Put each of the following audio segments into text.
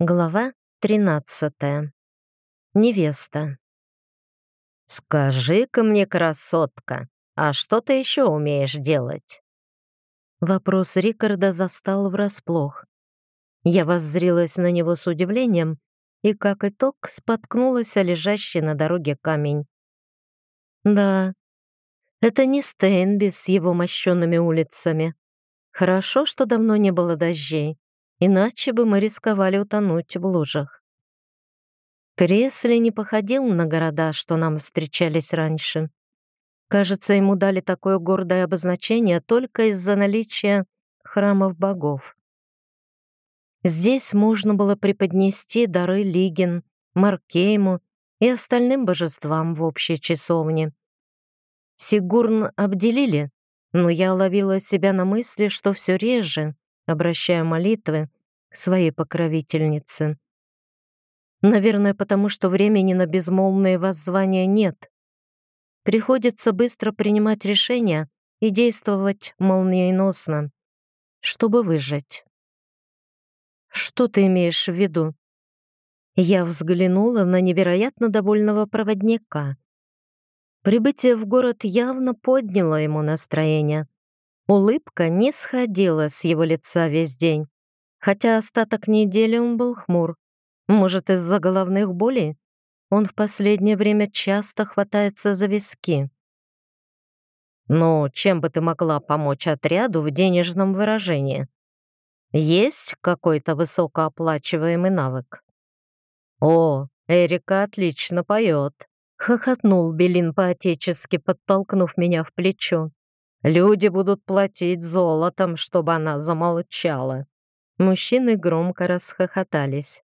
Глава 13. Невеста. «Скажи-ка мне, красотка, а что ты еще умеешь делать?» Вопрос Рикарда застал врасплох. Я воззрилась на него с удивлением и, как итог, споткнулась о лежащий на дороге камень. Да, это не Стейнби с его мощенными улицами. Хорошо, что давно не было дождей иначе бы мы рисковали утонуть в лужах. Тресли не походил на города, что нам встречались раньше. Кажется, ему дали такое гордое обозначение только из-за наличия храмов богов. Здесь можно было преподнести дары Лигин, Маркейму и остальным божествам в общей часовне. Сигурн обделили, но я ловила себя на мысли, что все реже обращая молитвы своей покровительнице. Наверное, потому что времени на безмолвные воззвания нет. Приходится быстро принимать решения и действовать молниеносно, чтобы выжить. Что ты имеешь в виду? Я взглянула на невероятно довольного проводника. Прибытие в город явно подняло ему настроение. Улыбка не сходила с его лица весь день, хотя остаток недели он был хмур. Может, из-за головных болей? Он в последнее время часто хватается за виски. «Ну, чем бы ты могла помочь отряду в денежном выражении? Есть какой-то высокооплачиваемый навык?» «О, Эрика отлично поет», — хохотнул Белин по-отечески, подтолкнув меня в плечо. Люди будут платить золотом, чтобы она замолчала. Мужчины громко расхохотались.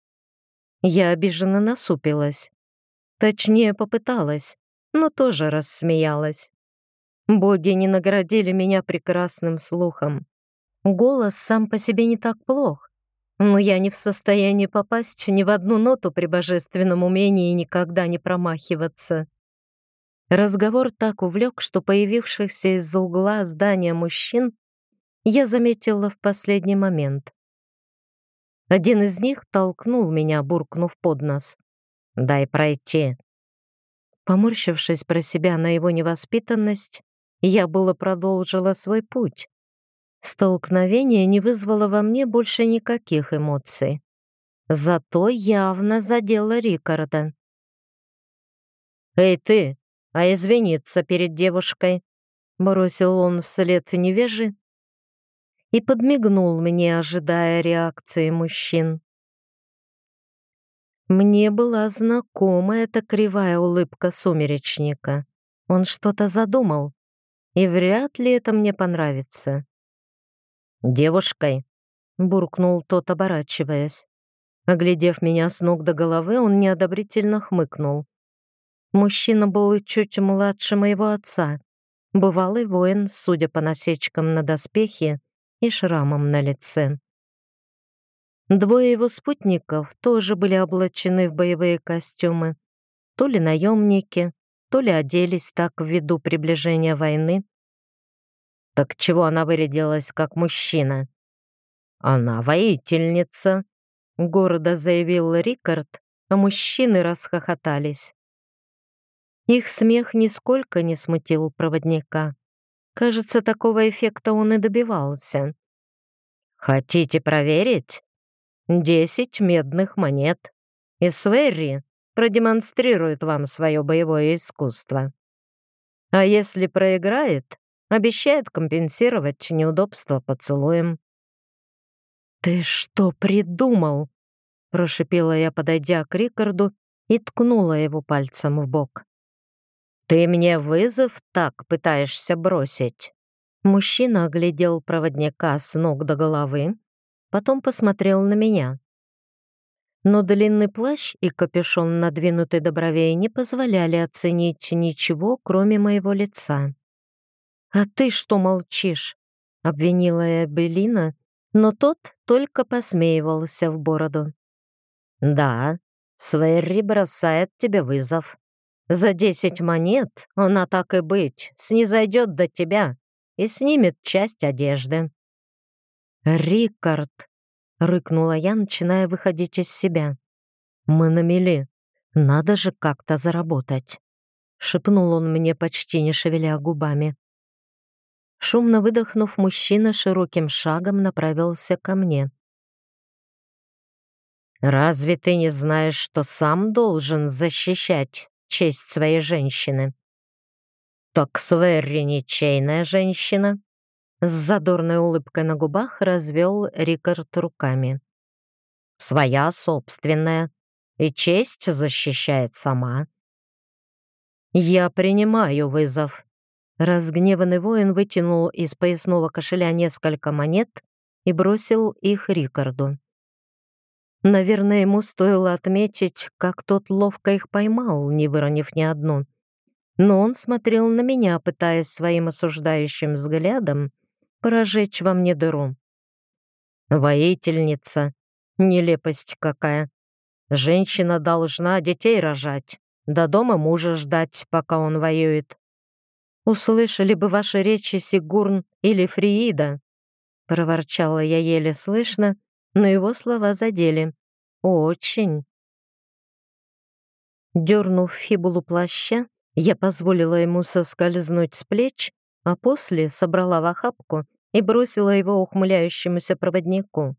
Я обиженно насупилась. Точнее, попыталась, но тоже рассмеялась. Боги не наградили меня прекрасным слухом. Голос сам по себе не так плох, но я не в состоянии попасть ни в одну ноту при божественном умении никогда не промахиваться. Разговор так увлек, что появившихся из-за угла здания мужчин я заметила в последний момент. Один из них толкнул меня, буркнув под нос. «Дай пройти». Поморщившись про себя на его невоспитанность, я было продолжила свой путь. Столкновение не вызвало во мне больше никаких эмоций. Зато явно задело Рикарда. «Эй ты, а извиниться перед девушкой», — бросил он вслед невежи и подмигнул мне, ожидая реакции мужчин. Мне была знакома эта кривая улыбка сумеречника. Он что-то задумал, и вряд ли это мне понравится. «Девушкой», — буркнул тот, оборачиваясь. Оглядев меня с ног до головы, он неодобрительно хмыкнул. Мужчина был чуть младше моего отца. Бывалый воин, судя по насечкам на доспехе и шрамам на лице. Двое его спутников тоже были облачены в боевые костюмы. То ли наемники, то ли оделись так ввиду приближения войны. Так чего она вырядилась как мужчина? Она воительница, гордо заявил Рикард, а мужчины расхохотались. Их смех нисколько не смутил проводника. Кажется, такого эффекта он и добивался. «Хотите проверить? Десять медных монет. И Сверри продемонстрирует вам свое боевое искусство. А если проиграет, обещает компенсировать неудобства поцелуем». «Ты что придумал?» прошипела я, подойдя к Рикарду и ткнула его пальцем в бок. «Ты мне вызов так пытаешься бросить?» Мужчина оглядел проводника с ног до головы, потом посмотрел на меня. Но длинный плащ и капюшон, надвинутый до бровей, не позволяли оценить ничего, кроме моего лица. «А ты что молчишь?» — обвинила я Белина, но тот только посмеивался в бороду. «Да, Свейри бросает тебе вызов. За десять монет она так и быть снизойдет до тебя и снимет часть одежды. «Рикард!» — рыкнула я, начиная выходить из себя. «Мы на мели. Надо же как-то заработать», — шепнул он мне, почти не шевеля губами. Шумно выдохнув, мужчина широким шагом направился ко мне. «Разве ты не знаешь, что сам должен защищать честь своей женщины?» «Так Сверри ничейная женщина», с задорной улыбкой на губах развел Рикард руками. «Своя собственная, и честь защищает сама». «Я принимаю вызов». Разгневанный воин вытянул из поясного кошеля несколько монет и бросил их Рикарду. Наверное, ему стоило отметить, как тот ловко их поймал, не выронив ни одну. Но он смотрел на меня, пытаясь своим осуждающим взглядом прожечь во мне дыру. Воительница. Нелепость какая. Женщина должна детей рожать, до дома мужа ждать, пока он воюет. Услышали бы ваши речи Сигурн или Фриида, проворчала я еле слышно, но его слова задели. Очень. Дернув фибулу плаща, я позволила ему соскользнуть с плеч, а после собрала в охапку и бросила его ухмыляющемуся проводнику.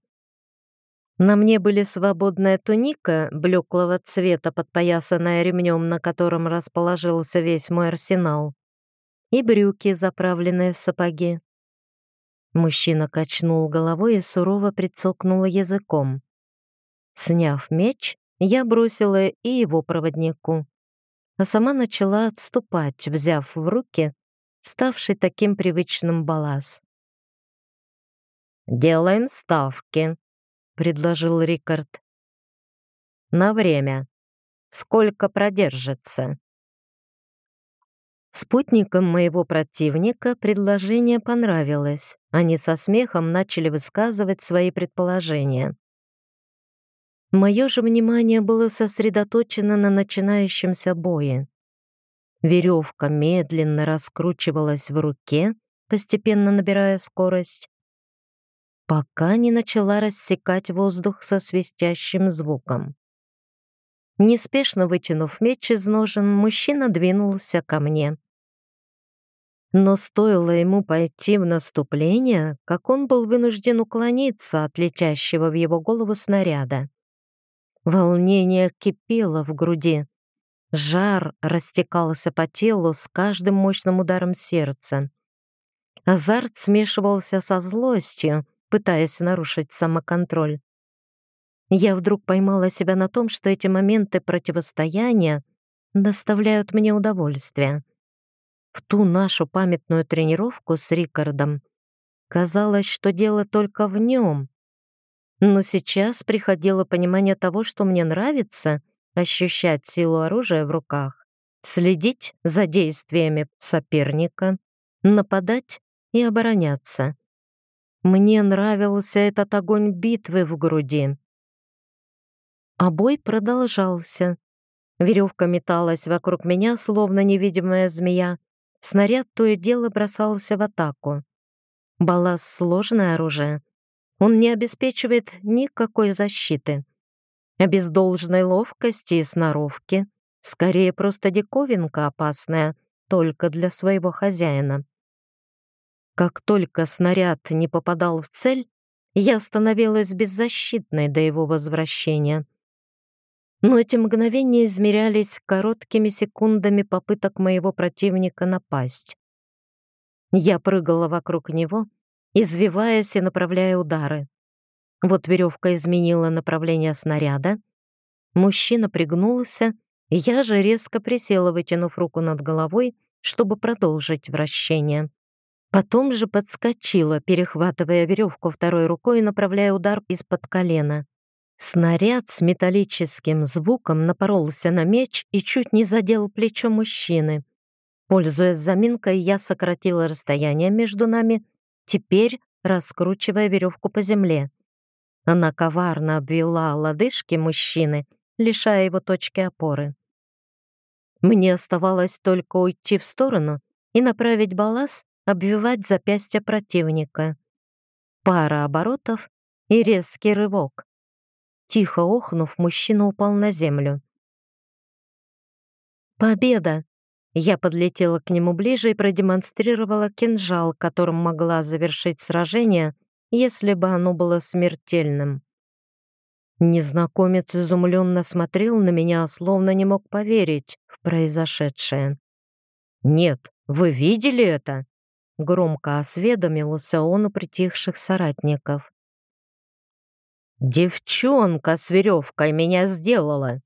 На мне были свободная туника блеклого цвета, подпоясанная ремнем, на котором расположился весь мой арсенал, и брюки, заправленные в сапоги. Мужчина качнул головой и сурово прицокнул языком. Сняв меч, я бросила и его проводнику, а сама начала отступать, взяв в руки ставший таким привычным баллас. «Делаем ставки», — предложил Рикард. «На время. Сколько продержится?» Спутникам моего противника предложение понравилось. Они со смехом начали высказывать свои предположения. Мое же внимание было сосредоточено на начинающемся бое. Веревка медленно раскручивалась в руке, постепенно набирая скорость, пока не начала рассекать воздух со свистящим звуком. Неспешно вытянув меч из ножен, мужчина двинулся ко мне. Но стоило ему пойти в наступление, как он был вынужден уклониться от летящего в его голову снаряда. Волнение кипело в груди. Жар растекался по телу с каждым мощным ударом сердца. Азарт смешивался со злостью, пытаясь нарушить самоконтроль. Я вдруг поймала себя на том, что эти моменты противостояния доставляют мне удовольствие. В ту нашу памятную тренировку с Рикардом казалось, что дело только в нем. Но сейчас приходило понимание того, что мне нравится ощущать силу оружия в руках, следить за действиями соперника, нападать и обороняться. Мне нравился этот огонь битвы в груди. А бой продолжался. Веревка металась вокруг меня, словно невидимая змея. Снаряд то и дело бросался в атаку. Балласт — сложное оружие. Он не обеспечивает никакой защиты. А без должной ловкости и сноровки скорее просто диковинка опасная только для своего хозяина. Как только снаряд не попадал в цель, я становилась беззащитной до его возвращения. Но эти мгновения измерялись короткими секундами попыток моего противника напасть. Я прыгала вокруг него, извиваясь и направляя удары. Вот веревка изменила направление снаряда. Мужчина пригнулся, я же резко присела, вытянув руку над головой, чтобы продолжить вращение. Потом же подскочила, перехватывая веревку второй рукой и направляя удар из-под колена. Снаряд с металлическим звуком напоролся на меч и чуть не задел плечо мужчины. Пользуясь заминкой, я сократила расстояние между нами, теперь раскручивая веревку по земле. Она коварно обвела лодыжки мужчины, лишая его точки опоры. Мне оставалось только уйти в сторону и направить балласт обвивать запястье противника. Пара оборотов, и резкий рывок. Тихо охнув, мужчина упал на землю. «Победа!» Я подлетела к нему ближе и продемонстрировала кинжал, которым могла завершить сражение, если бы оно было смертельным. Незнакомец изумленно смотрел на меня, словно не мог поверить в произошедшее. «Нет, вы видели это?» Громко осведомился он у притихших соратников. «Девчонка с веревкой меня сделала!»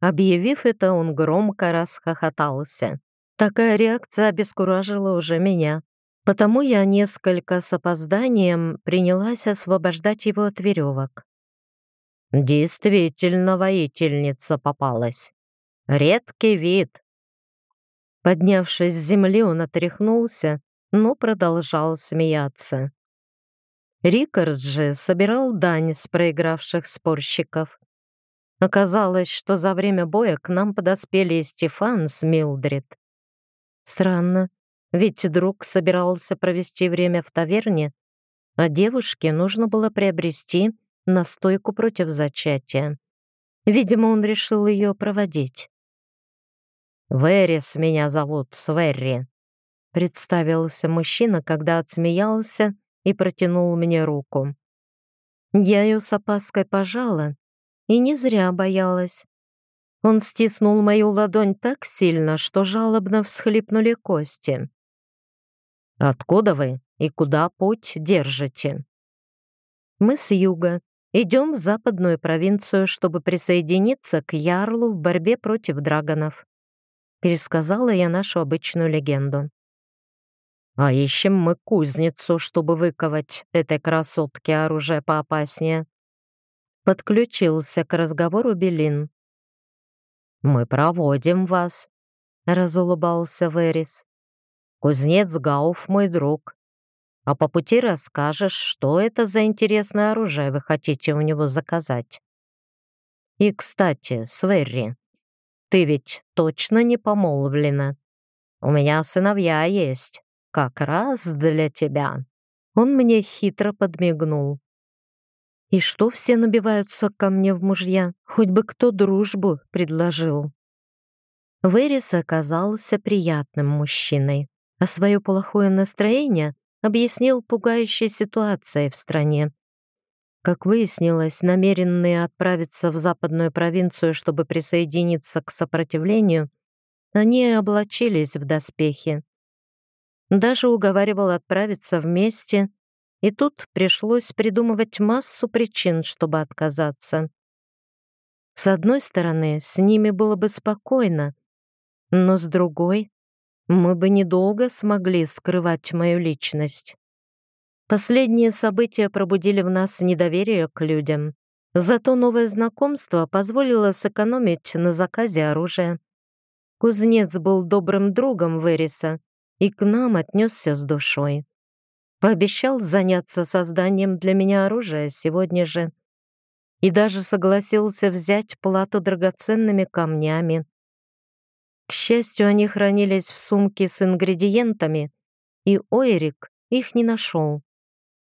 Объявив это, он громко расхохотался. Такая реакция обескуражила уже меня. Потому я несколько с опозданием принялась освобождать его от веревок. Действительно воительница попалась. Редкий вид. Поднявшись с земли, он отряхнулся, но продолжал смеяться. Рикард же собирал дань с проигравших спорщиков. Оказалось, что за время боя к нам подоспели Стефан с Милдрид. Странно, ведь друг собирался провести время в таверне, а девушке нужно было приобрести настойку против зачатия. Видимо, он решил ее проводить. «Верис меня зовут, Сверри», — представился мужчина, когда отсмеялся и протянул мне руку. Я ее с опаской пожала, и не зря боялась. Он стиснул мою ладонь так сильно, что жалобно всхлипнули кости. «Откуда вы и куда путь держите?» «Мы с юга. Идем в западную провинцию, чтобы присоединиться к Ярлу в борьбе против драгонов», пересказала я нашу обычную легенду. «А ищем мы кузницу, чтобы выковать этой красотке оружие поопаснее», Подключился к разговору Белин. «Мы проводим вас», — разулыбался Верис. «Кузнец Гауф мой друг. А по пути расскажешь, что это за интересное оружие вы хотите у него заказать. И, кстати, Сверри, ты ведь точно не помолвлена? У меня сыновья есть, как раз для тебя». Он мне хитро подмигнул. И что все набиваются ко мне в мужья? Хоть бы кто дружбу предложил. Верис оказался приятным мужчиной, а свое плохое настроение объяснил пугающей ситуацией в стране. Как выяснилось, намеренные отправиться в западную провинцию, чтобы присоединиться к сопротивлению, они облачились в доспехи. Даже уговаривал отправиться вместе и тут пришлось придумывать массу причин, чтобы отказаться. С одной стороны, с ними было бы спокойно, но с другой, мы бы недолго смогли скрывать мою личность. Последние события пробудили в нас недоверие к людям. Зато новое знакомство позволило сэкономить на заказе оружия. Кузнец был добрым другом Вериса и к нам отнесся с душой. Пообещал заняться созданием для меня оружия сегодня же. И даже согласился взять плату драгоценными камнями. К счастью, они хранились в сумке с ингредиентами, и Ойрик их не нашел.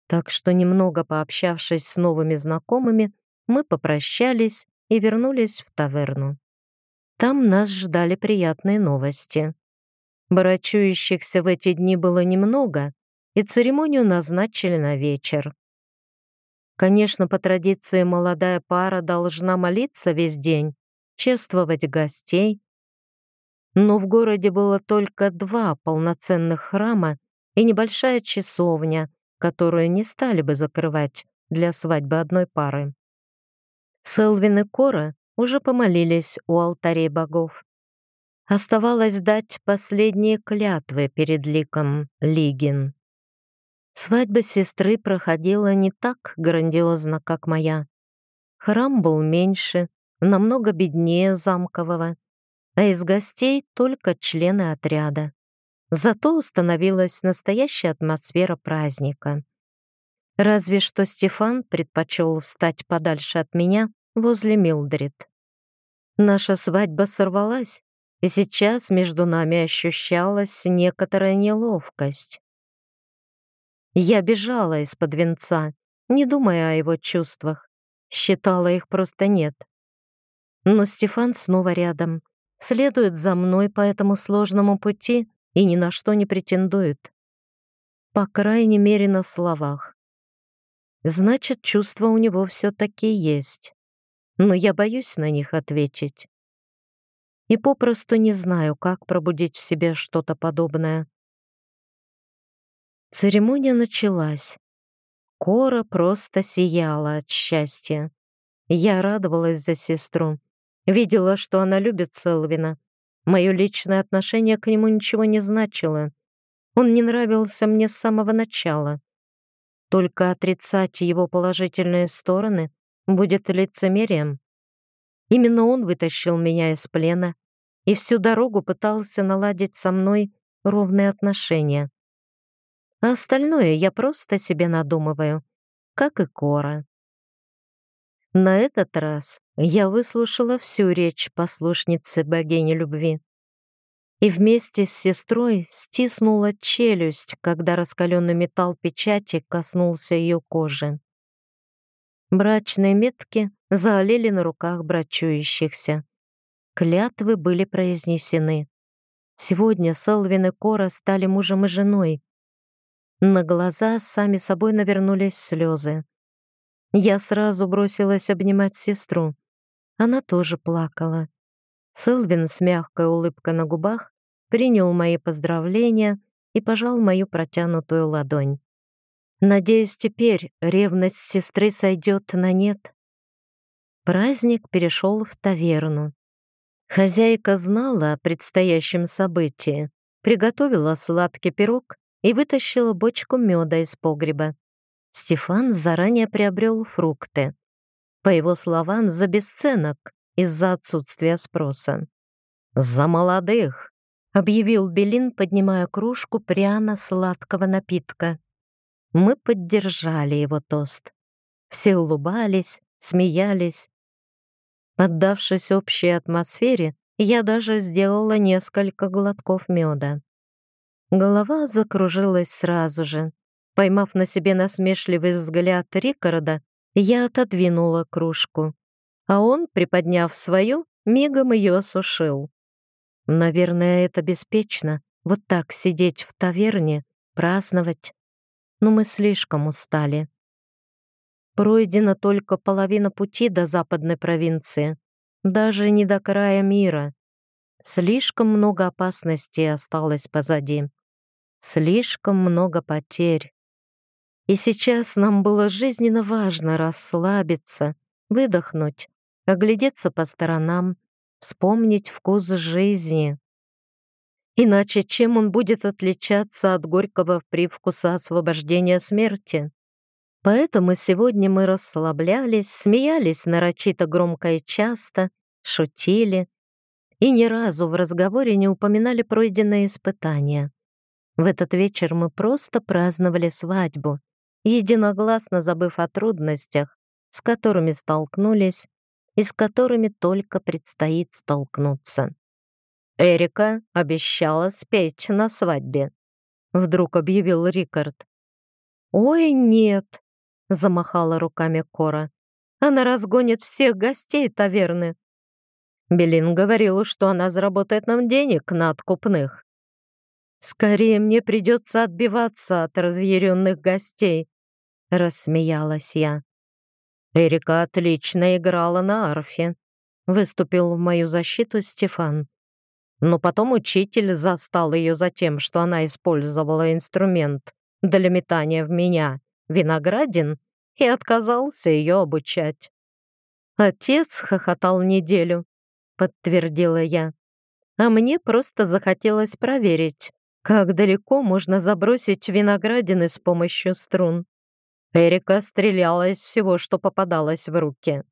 Так что, немного пообщавшись с новыми знакомыми, мы попрощались и вернулись в таверну. Там нас ждали приятные новости. Барачующихся в эти дни было немного, и церемонию назначили на вечер. Конечно, по традиции молодая пара должна молиться весь день, чествовать гостей. Но в городе было только два полноценных храма и небольшая часовня, которую не стали бы закрывать для свадьбы одной пары. Селвин и Кора уже помолились у алтарей богов. Оставалось дать последние клятвы перед ликом Лигин. Свадьба сестры проходила не так грандиозно, как моя. Храм был меньше, намного беднее замкового, а из гостей только члены отряда. Зато установилась настоящая атмосфера праздника. Разве что Стефан предпочел встать подальше от меня возле Милдрид. Наша свадьба сорвалась, и сейчас между нами ощущалась некоторая неловкость. Я бежала из-под венца, не думая о его чувствах. Считала их просто нет. Но Стефан снова рядом, следует за мной по этому сложному пути и ни на что не претендует. По крайней мере, на словах. Значит, чувства у него все-таки есть. Но я боюсь на них ответить. И попросту не знаю, как пробудить в себе что-то подобное. Церемония началась. Кора просто сияла от счастья. Я радовалась за сестру. Видела, что она любит Селвина. Мое личное отношение к нему ничего не значило. Он не нравился мне с самого начала. Только отрицать его положительные стороны будет лицемерием. Именно он вытащил меня из плена и всю дорогу пытался наладить со мной ровные отношения. А остальное я просто себе надумываю, как и Кора. На этот раз я выслушала всю речь послушницы богини любви и вместе с сестрой стиснула челюсть, когда раскаленный металл печати коснулся ее кожи. Брачные метки заолели на руках брачующихся. Клятвы были произнесены. Сегодня Селвин и Кора стали мужем и женой, на глаза сами собой навернулись слезы. Я сразу бросилась обнимать сестру. Она тоже плакала. Сэлвин с мягкой улыбкой на губах принял мои поздравления и пожал мою протянутую ладонь. Надеюсь, теперь ревность сестры сойдет на нет. Праздник перешел в таверну. Хозяйка знала о предстоящем событии, приготовила сладкий пирог и вытащила бочку меда из погреба. Стефан заранее приобрел фрукты. По его словам, за бесценок из-за отсутствия спроса. «За молодых!» — объявил Белин, поднимая кружку пряно-сладкого напитка. Мы поддержали его тост. Все улыбались, смеялись. Поддавшись общей атмосфере, я даже сделала несколько глотков меда. Голова закружилась сразу же. Поймав на себе насмешливый взгляд Рикарда, я отодвинула кружку, а он, приподняв свою, мигом ее осушил. Наверное, это беспечно, вот так сидеть в таверне, праздновать. Но мы слишком устали. Пройдена только половина пути до западной провинции, даже не до края мира. Слишком много опасностей осталось позади. Слишком много потерь. И сейчас нам было жизненно важно расслабиться, выдохнуть, оглядеться по сторонам, вспомнить вкус жизни. Иначе чем он будет отличаться от горького привкуса освобождения смерти? Поэтому сегодня мы расслаблялись, смеялись нарочито громко и часто, шутили и ни разу в разговоре не упоминали пройденные испытания. В этот вечер мы просто праздновали свадьбу, единогласно забыв о трудностях, с которыми столкнулись и с которыми только предстоит столкнуться. «Эрика обещала спеть на свадьбе», — вдруг объявил Рикард. «Ой, нет», — замахала руками Кора. «Она разгонит всех гостей таверны». Белин говорил, что она заработает нам денег на откупных. Скорее мне придется отбиваться от разъяренных гостей, рассмеялась я. Эрика отлично играла на арфе, выступил в мою защиту Стефан. Но потом учитель застал ее за тем, что она использовала инструмент для метания в меня, виноградин, и отказался ее обучать. Отец хохотал неделю, подтвердила я. А мне просто захотелось проверить, как далеко можно забросить виноградины с помощью струн? Эрика стреляла из всего, что попадалось в руки.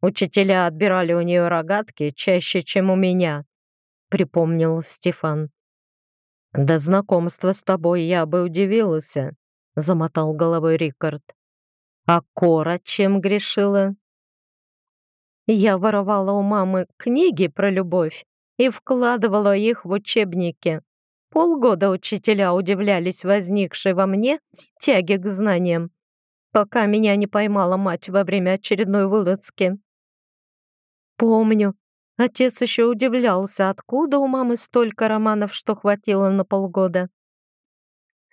Учителя отбирали у нее рогатки чаще, чем у меня, припомнил Стефан. До знакомства с тобой я бы удивился, замотал головой Рикард. А Кора чем грешила? Я воровала у мамы книги про любовь и вкладывала их в учебники. Полгода учителя удивлялись возникшей во мне тяге к знаниям. пока меня не поймала мать во время очередной вылазки. Помню, отец еще удивлялся, откуда у мамы столько романов, что хватило на полгода.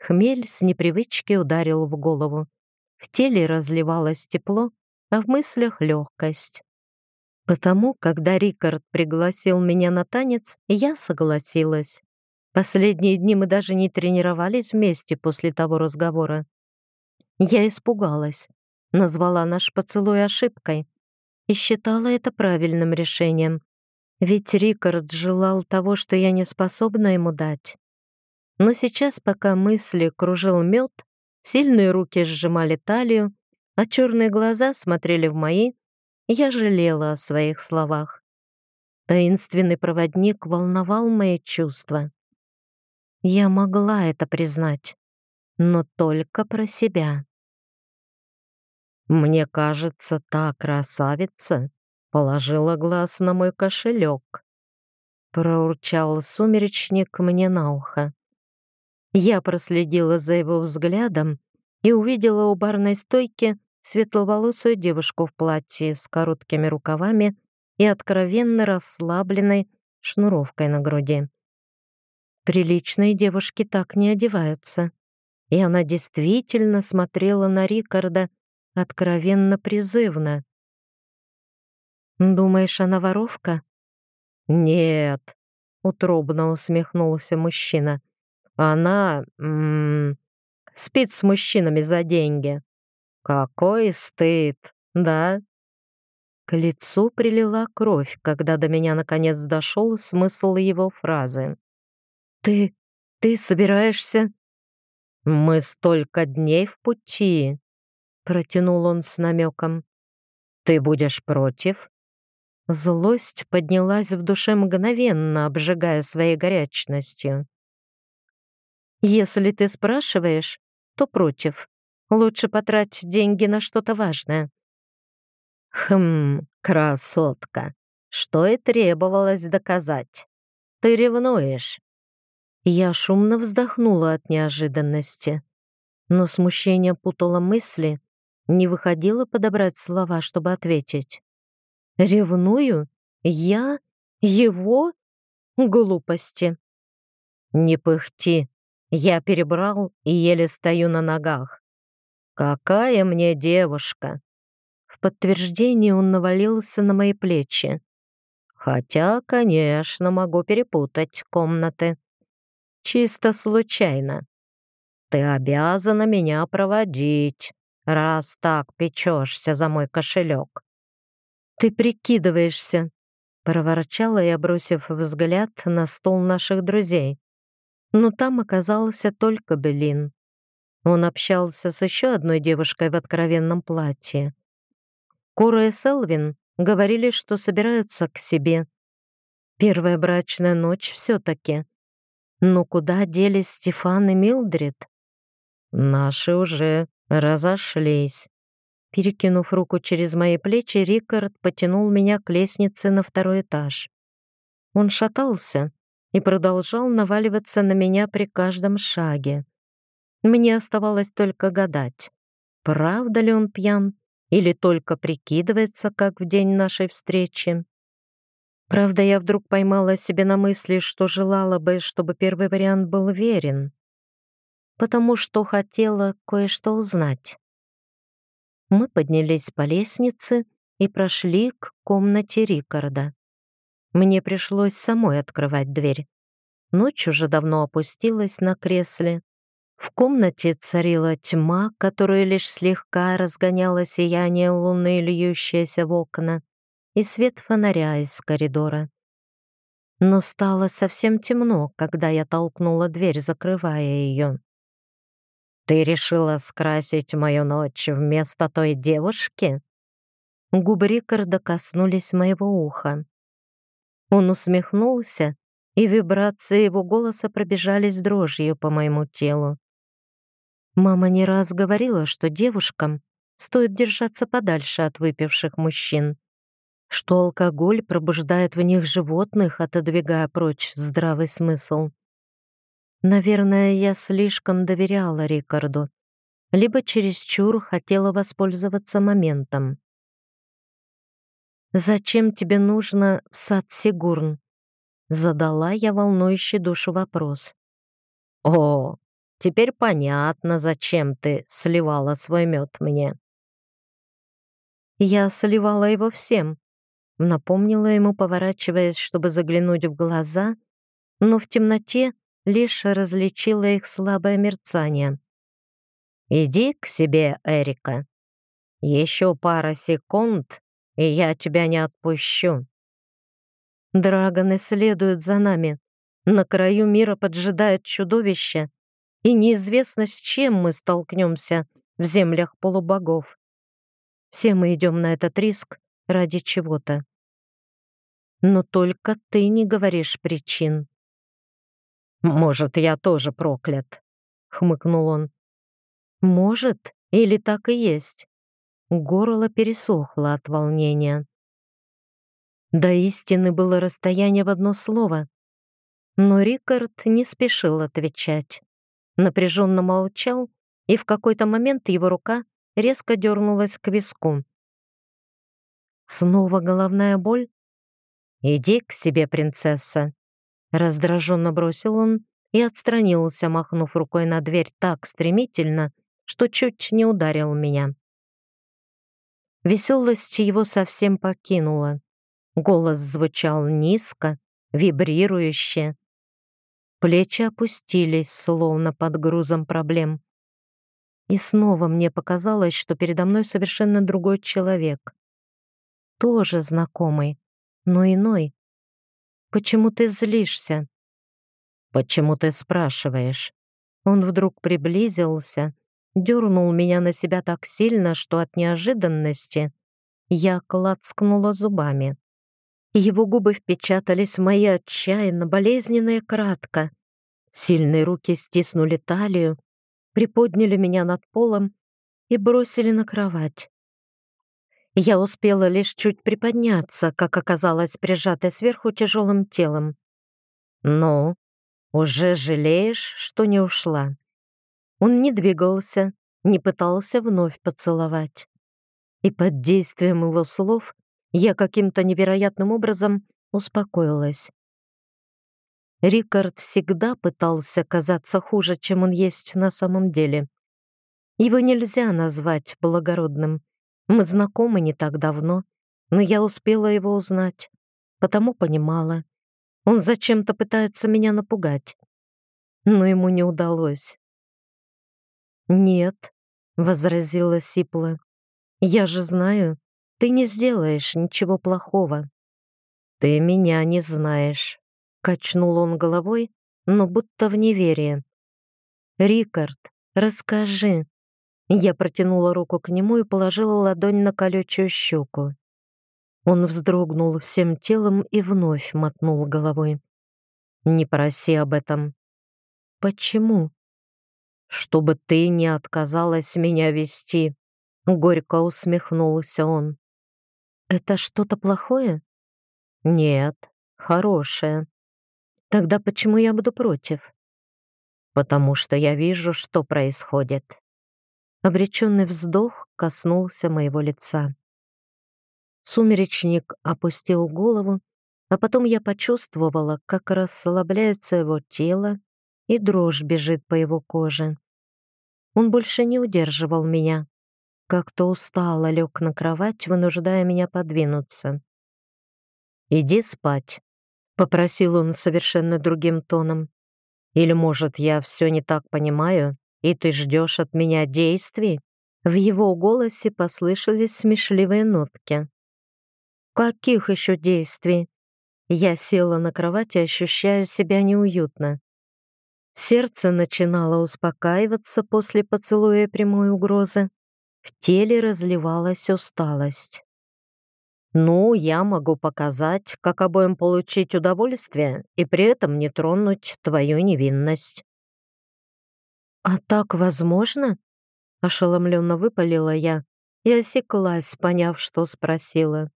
Хмель с непривычки ударил в голову. В теле разливалось тепло, а в мыслях легкость. Потому, когда Рикард пригласил меня на танец, я согласилась. Последние дни мы даже не тренировались вместе после того разговора. Я испугалась, назвала наш поцелуй ошибкой и считала это правильным решением. Ведь Рикард желал того, что я не способна ему дать. Но сейчас, пока мысли кружил мед, сильные руки сжимали талию, а черные глаза смотрели в мои, я жалела о своих словах. Таинственный проводник волновал мои чувства. Я могла это признать, но только про себя. Мне кажется, та красавица положила глаз на мой кошелек. Проурчал сумеречник мне на ухо. Я проследила за его взглядом и увидела у барной стойки светловолосую девушку в платье с короткими рукавами и откровенно расслабленной шнуровкой на груди. Приличные девушки так не одеваются. И она действительно смотрела на Рикарда откровенно призывно. «Думаешь, она воровка?» «Нет», — утробно усмехнулся мужчина. «Она м -м, спит с мужчинами за деньги. Какой стыд, да?» К лицу прилила кровь, когда до меня наконец дошел смысл его фразы. «Ты... ты собираешься...» «Мы столько дней в пути», протянул он с намеком. «Ты будешь против?» Злость поднялась в душе мгновенно, обжигая своей горячностью. «Если ты спрашиваешь, то против. Лучше потрать деньги на что-то важное». «Хм, красотка, что и требовалось доказать. Ты ревнуешь». Я шумно вздохнула от неожиданности, но смущение путало мысли, не выходило подобрать слова, чтобы ответить. «Ревную? Я? Его? Глупости!» «Не пыхти! Я перебрал и еле стою на ногах. Какая мне девушка!» В подтверждение он навалился на мои плечи. «Хотя, конечно, могу перепутать комнаты. Чисто случайно. Ты обязана меня проводить раз так печешься за мой кошелек. «Ты прикидываешься», — проворчала я, бросив взгляд на стол наших друзей. Но там оказался только Белин. Он общался с еще одной девушкой в откровенном платье. Кора и Селвин говорили, что собираются к себе. Первая брачная ночь все-таки. Но куда делись Стефан и Милдрид? Наши уже разошлись. Перекинув руку через мои плечи, Рикард потянул меня к лестнице на второй этаж. Он шатался и продолжал наваливаться на меня при каждом шаге. Мне оставалось только гадать, правда ли он пьян или только прикидывается, как в день нашей встречи. Правда, я вдруг поймала себе на мысли, что желала бы, чтобы первый вариант был верен потому что хотела кое-что узнать. Мы поднялись по лестнице и прошли к комнате Рикарда. Мне пришлось самой открывать дверь. Ночь уже давно опустилась на кресле. В комнате царила тьма, которую лишь слегка разгоняло сияние луны, льющееся в окна, и свет фонаря из коридора. Но стало совсем темно, когда я толкнула дверь, закрывая ее. «Ты решила скрасить мою ночь вместо той девушки?» Губы Рикарда коснулись моего уха. Он усмехнулся, и вибрации его голоса пробежались дрожью по моему телу. Мама не раз говорила, что девушкам стоит держаться подальше от выпивших мужчин, что алкоголь пробуждает в них животных, отодвигая прочь здравый смысл. Наверное, я слишком доверяла Рикарду. либо чересчур хотела воспользоваться моментом. «Зачем тебе нужно в сад Сигурн?» Задала я волнующий душу вопрос. «О, теперь понятно, зачем ты сливала свой мед мне». Я сливала его всем. Напомнила ему, поворачиваясь, чтобы заглянуть в глаза, но в темноте лишь различила их слабое мерцание. «Иди к себе, Эрика. Еще пара секунд, и я тебя не отпущу». Драгоны следуют за нами. На краю мира поджидает чудовище, и неизвестно, с чем мы столкнемся в землях полубогов. Все мы идем на этот риск ради чего-то. Но только ты не говоришь причин. «Может, я тоже проклят», — хмыкнул он. «Может, или так и есть». Горло пересохло от волнения. До истины было расстояние в одно слово. Но Рикард не спешил отвечать. Напряженно молчал, и в какой-то момент его рука резко дернулась к виску. Снова головная боль? «Иди к себе, принцесса!» Раздраженно бросил он и отстранился, махнув рукой на дверь так стремительно, что чуть не ударил меня. Веселость его совсем покинула. Голос звучал низко, вибрирующе. Плечи опустились, словно под грузом проблем. И снова мне показалось, что передо мной совершенно другой человек. Тоже знакомый, но иной. «Почему ты злишься?» «Почему ты спрашиваешь?» Он вдруг приблизился, дернул меня на себя так сильно, что от неожиданности я клацкнула зубами. Его губы впечатались в мои отчаянно, болезненно и кратко. Сильные руки стиснули талию, приподняли меня над полом и бросили на кровать. Я успела лишь чуть приподняться, как оказалось прижатой сверху тяжелым телом. «Ну, уже жалеешь, что не ушла?» Он не двигался, не пытался вновь поцеловать. И под действием его слов я каким-то невероятным образом успокоилась. Рикард всегда пытался казаться хуже, чем он есть на самом деле. Его нельзя назвать благородным. Мы знакомы не так давно, но я успела его узнать, потому понимала. Он зачем-то пытается меня напугать. Но ему не удалось. «Нет», — возразила Сипла, — «я же знаю, ты не сделаешь ничего плохого. Ты меня не знаешь, качнул он головой, но будто в неверие. Рикард, расскажи. Я протянула руку к нему и положила ладонь на колючую щеку. Он вздрогнул всем телом и вновь мотнул головой. «Не проси об этом». «Почему?» «Чтобы ты не отказалась меня вести», — горько усмехнулся он. Это что-то плохое? Нет, хорошее. Тогда почему я буду против? Потому что я вижу, что происходит. Обреченный вздох коснулся моего лица. Сумеречник опустил голову, а потом я почувствовала, как расслабляется его тело и дрожь бежит по его коже. Он больше не удерживал меня, как-то устало лег на кровать, вынуждая меня подвинуться. «Иди спать», — попросил он совершенно другим тоном. «Или, может, я все не так понимаю, и ты ждешь от меня действий?» В его голосе послышались смешливые нотки. «Каких еще действий?» Я села на кровати, ощущая себя неуютно. Сердце начинало успокаиваться после поцелуя прямой угрозы. В теле разливалась усталость. «Ну, я могу показать, как обоим получить удовольствие и при этом не тронуть твою невинность». «А так возможно?» — ошеломленно выпалила я и осеклась, поняв, что спросила.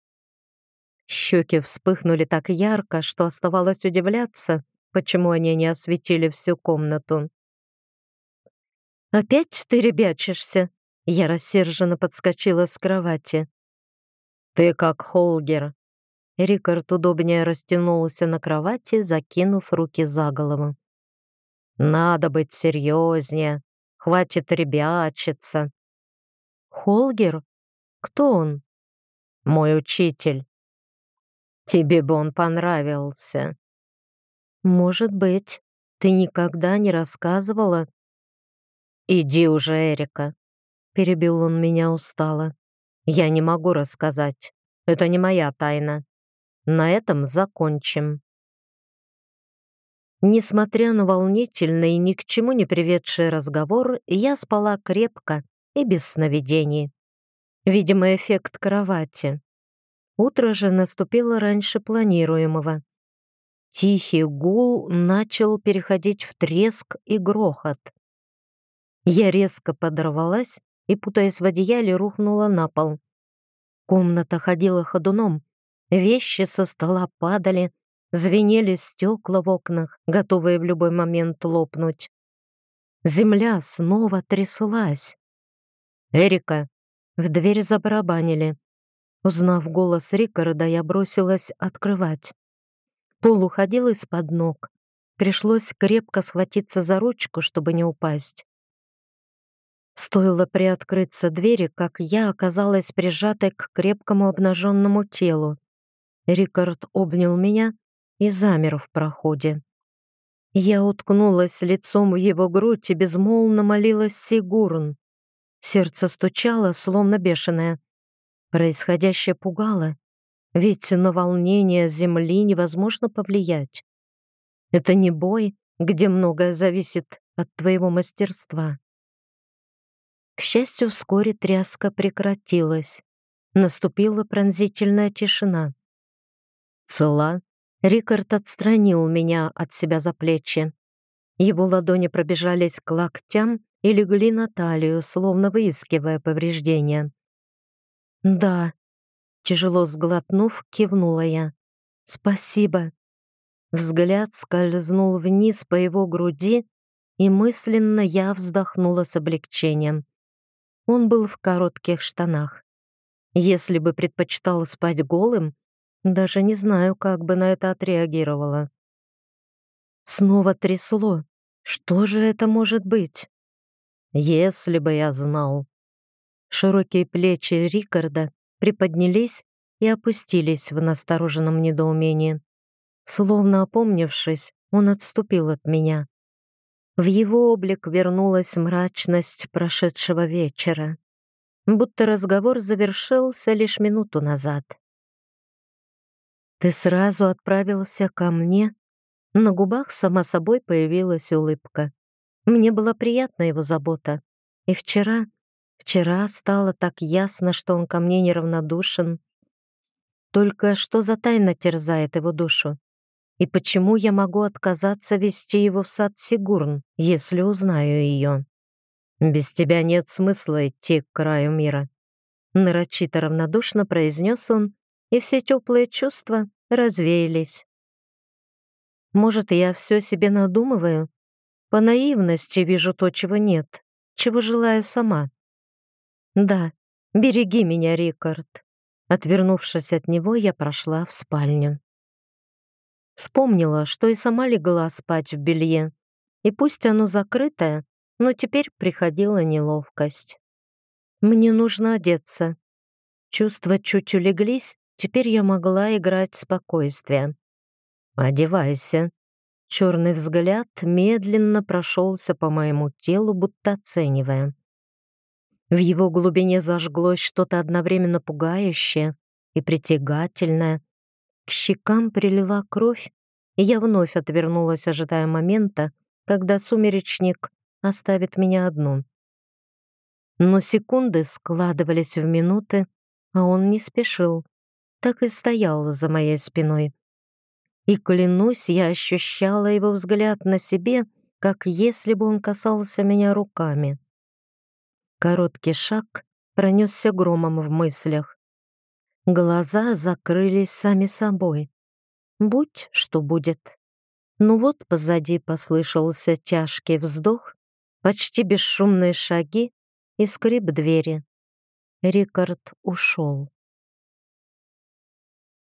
Щеки вспыхнули так ярко, что оставалось удивляться, почему они не осветили всю комнату. «Опять ты ребячишься?» Я рассерженно подскочила с кровати. «Ты как Холгер». Рикард удобнее растянулся на кровати, закинув руки за голову. «Надо быть серьезнее. Хватит ребячиться». «Холгер? Кто он?» «Мой учитель. Тебе бы он понравился». «Может быть. Ты никогда не рассказывала?» «Иди уже, Эрика», — перебил он меня устало. «Я не могу рассказать. Это не моя тайна. На этом закончим». Несмотря на волнительный и ни к чему не приведший разговор, я спала крепко и без сновидений. Видимо, эффект кровати. Утро же наступило раньше планируемого. Тихий гул начал переходить в треск и грохот. Я резко подорвалась и, путаясь в одеяле, рухнула на пол. Комната ходила ходуном. Вещи со стола падали, звенели стекла в окнах, готовые в любой момент лопнуть. Земля снова тряслась. «Эрика!» В дверь забарабанили. Узнав голос Рикарда, я бросилась открывать. Пол уходил из-под ног. Пришлось крепко схватиться за ручку, чтобы не упасть. Стоило приоткрыться двери, как я оказалась прижатой к крепкому обнаженному телу. Рикард обнял меня и замер в проходе. Я уткнулась лицом в его грудь и безмолвно молилась Сигурн. Сердце стучало, словно бешеное. Происходящее пугало, ведь на волнение земли невозможно повлиять. Это не бой, где многое зависит от твоего мастерства. К счастью, вскоре тряска прекратилась. Наступила пронзительная тишина. Цела. Рикард отстранил меня от себя за плечи. Его ладони пробежались к локтям и легли на талию, словно выискивая повреждения. «Да», — тяжело сглотнув, кивнула я. «Спасибо». Взгляд скользнул вниз по его груди, и мысленно я вздохнула с облегчением. Он был в коротких штанах. Если бы предпочитал спать голым, даже не знаю, как бы на это отреагировала. Снова трясло. Что же это может быть? Если бы я знал. Широкие плечи Рикарда приподнялись и опустились в настороженном недоумении. Словно опомнившись, он отступил от меня. В его облик вернулась мрачность прошедшего вечера, будто разговор завершился лишь минуту назад. «Ты сразу отправился ко мне?» На губах сама собой появилась улыбка. Мне была приятна его забота. И вчера, вчера стало так ясно, что он ко мне неравнодушен. Только что за тайна терзает его душу? И почему я могу отказаться вести его в сад Сигурн, если узнаю ее? Без тебя нет смысла идти к краю мира. Нарочито равнодушно произнес он, и все теплые чувства развеялись. Может, я все себе надумываю? По наивности вижу то, чего нет, чего желаю сама. Да, береги меня, Рикард. Отвернувшись от него, я прошла в спальню. Вспомнила, что и сама легла спать в белье. И пусть оно закрытое, но теперь приходила неловкость. Мне нужно одеться. Чувства чуть улеглись, теперь я могла играть спокойствие. «Одевайся». Черный взгляд медленно прошелся по моему телу, будто оценивая. В его глубине зажглось что-то одновременно пугающее и притягательное, к щекам прилила кровь, и я вновь отвернулась, ожидая момента, когда сумеречник оставит меня одну. Но секунды складывались в минуты, а он не спешил, так и стоял за моей спиной. И, клянусь, я ощущала его взгляд на себе, как если бы он касался меня руками. Короткий шаг пронесся громом в мыслях. Глаза закрылись сами собой. Будь что будет. Ну вот позади послышался тяжкий вздох, почти бесшумные шаги и скрип двери. Рикард ушел.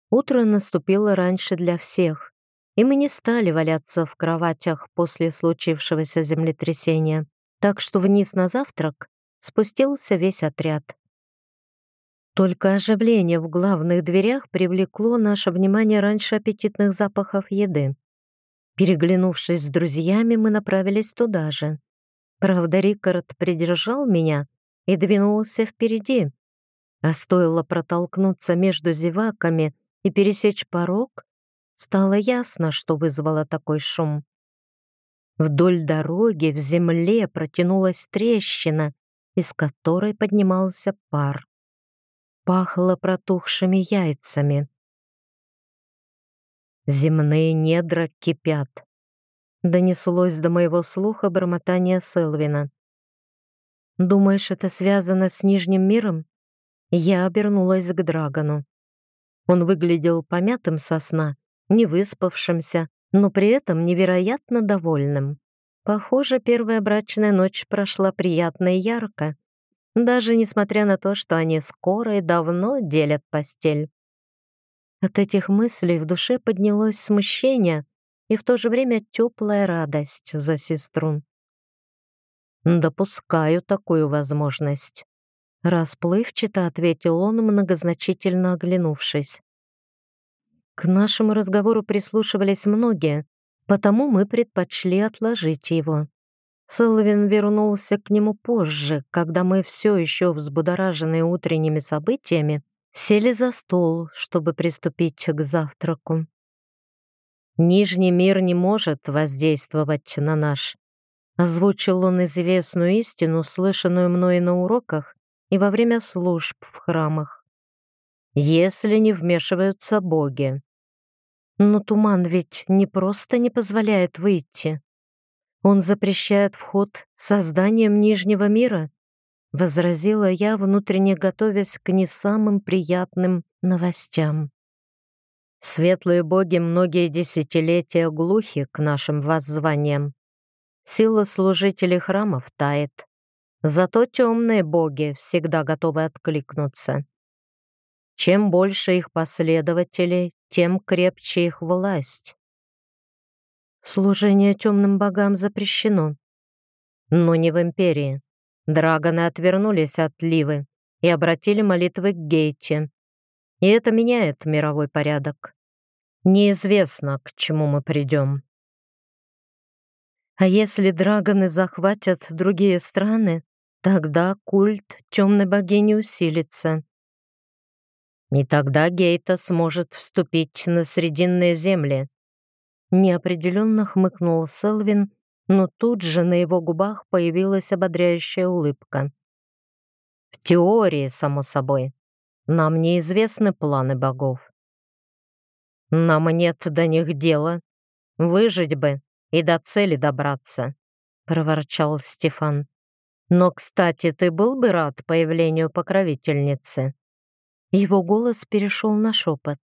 Утро наступило раньше для всех, и мы не стали валяться в кроватях после случившегося землетрясения, так что вниз на завтрак спустился весь отряд. Только оживление в главных дверях привлекло наше внимание раньше аппетитных запахов еды. Переглянувшись с друзьями, мы направились туда же. Правда, Рикард придержал меня и двинулся впереди. А стоило протолкнуться между зеваками и пересечь порог, стало ясно, что вызвало такой шум. Вдоль дороги в земле протянулась трещина, из которой поднимался пар. Пахло протухшими яйцами. Земные недра кипят. Донеслось до моего слуха бормотание Селвина. «Думаешь, это связано с Нижним миром?» Я обернулась к Драгону. Он выглядел помятым со сна, невыспавшимся, но при этом невероятно довольным. Похоже, первая брачная ночь прошла приятно и ярко, даже несмотря на то, что они скоро и давно делят постель. От этих мыслей в душе поднялось смущение и в то же время теплая радость за сестру. «Допускаю такую возможность», — расплывчато ответил он, многозначительно оглянувшись. К нашему разговору прислушивались многие, потому мы предпочли отложить его. Селвин вернулся к нему позже, когда мы все еще взбудораженные утренними событиями сели за стол, чтобы приступить к завтраку. «Нижний мир не может воздействовать на наш», озвучил он известную истину, слышанную мной на уроках и во время служб в храмах. «Если не вмешиваются боги». Но туман ведь не просто не позволяет выйти. Он запрещает вход созданием Нижнего мира, возразила я, внутренне готовясь к не самым приятным новостям. Светлые боги многие десятилетия глухи к нашим воззваниям. Сила служителей храмов тает. Зато темные боги всегда готовы откликнуться. Чем больше их последователей, тем крепче их власть. Служение темным богам запрещено. Но не в Империи. Драгоны отвернулись от Ливы и обратили молитвы к Гейте. И это меняет мировой порядок. Неизвестно, к чему мы придем. А если драгоны захватят другие страны, тогда культ темной богини усилится. И тогда Гейта сможет вступить на Срединные земли. Неопределенно хмыкнул Селвин, но тут же на его губах появилась ободряющая улыбка. В теории, само собой, нам неизвестны планы богов. Нам нет до них дела. Выжить бы и до цели добраться, проворчал Стефан. Но, кстати, ты был бы рад появлению покровительницы? Его голос перешел на шепот.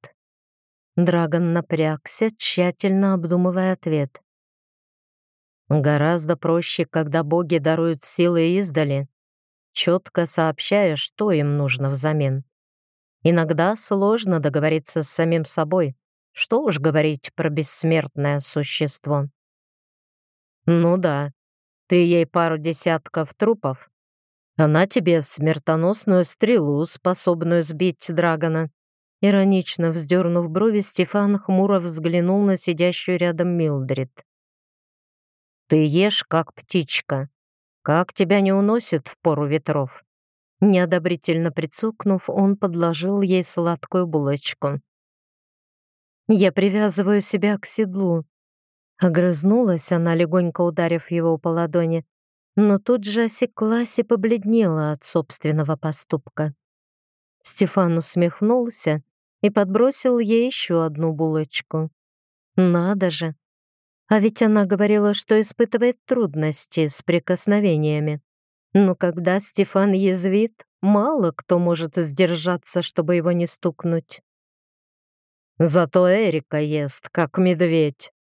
Драгон напрягся, тщательно обдумывая ответ. Гораздо проще, когда боги даруют силы издали, четко сообщая, что им нужно взамен. Иногда сложно договориться с самим собой, что уж говорить про бессмертное существо. Ну да, ты ей пару десятков трупов, она тебе смертоносную стрелу, способную сбить драгона. Иронично вздернув брови, Стефан хмуро взглянул на сидящую рядом Милдрид. «Ты ешь, как птичка. Как тебя не уносит в пору ветров?» Неодобрительно прицокнув, он подложил ей сладкую булочку. «Я привязываю себя к седлу». Огрызнулась она, легонько ударив его по ладони, но тут же осеклась и побледнела от собственного поступка. Стефан усмехнулся и подбросил ей еще одну булочку. Надо же! А ведь она говорила, что испытывает трудности с прикосновениями. Но когда Стефан язвит, мало кто может сдержаться, чтобы его не стукнуть. Зато Эрика ест, как медведь.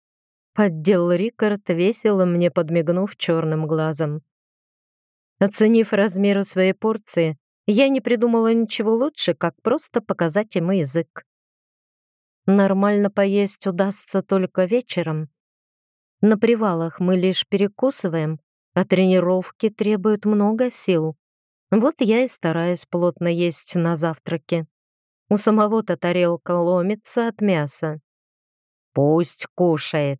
Поддел Рикард, весело мне подмигнув черным глазом. Оценив размеры своей порции, я не придумала ничего лучше, как просто показать ему язык. Нормально поесть удастся только вечером. На привалах мы лишь перекусываем, а тренировки требуют много сил. Вот я и стараюсь плотно есть на завтраке. У самого-то тарелка ломится от мяса. Пусть кушает.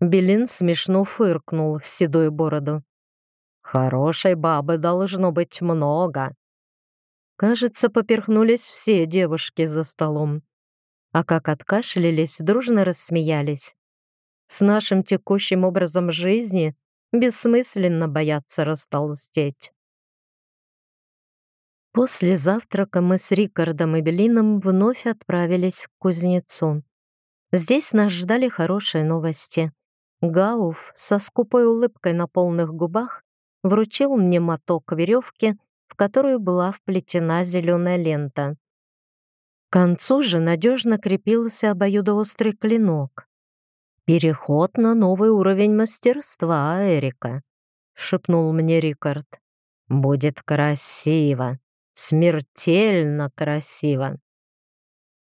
Белин смешно фыркнул в седую бороду. Хорошей бабы должно быть много. Кажется, поперхнулись все девушки за столом. А как откашлялись, дружно рассмеялись. С нашим текущим образом жизни бессмысленно бояться растолстеть. После завтрака мы с Рикардом и Белином вновь отправились к кузнецу. Здесь нас ждали хорошие новости. Гауф со скупой улыбкой на полных губах вручил мне моток веревки, в которую была вплетена зеленая лента. К концу же надежно крепился обоюдоострый клинок. «Переход на новый уровень мастерства, Эрика», — шепнул мне Рикард. «Будет красиво, смертельно красиво».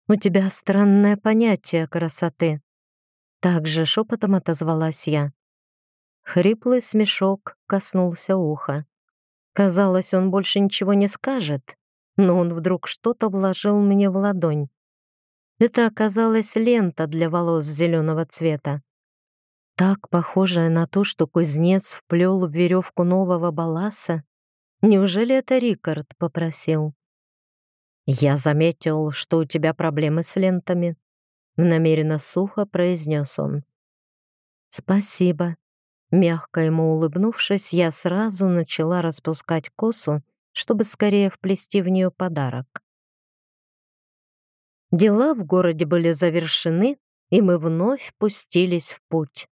«У тебя странное понятие красоты», также шепотом отозвалась я. Хриплый смешок коснулся уха. Казалось, он больше ничего не скажет, но он вдруг что-то вложил мне в ладонь. Это оказалась лента для волос зеленого цвета. Так похожая на то, что кузнец вплел в веревку нового баласа. Неужели это Рикард попросил? «Я заметил, что у тебя проблемы с лентами», намеренно сухо произнес он. «Спасибо». Мягко ему улыбнувшись, я сразу начала распускать косу, чтобы скорее вплести в нее подарок. Дела в городе были завершены, и мы вновь пустились в путь.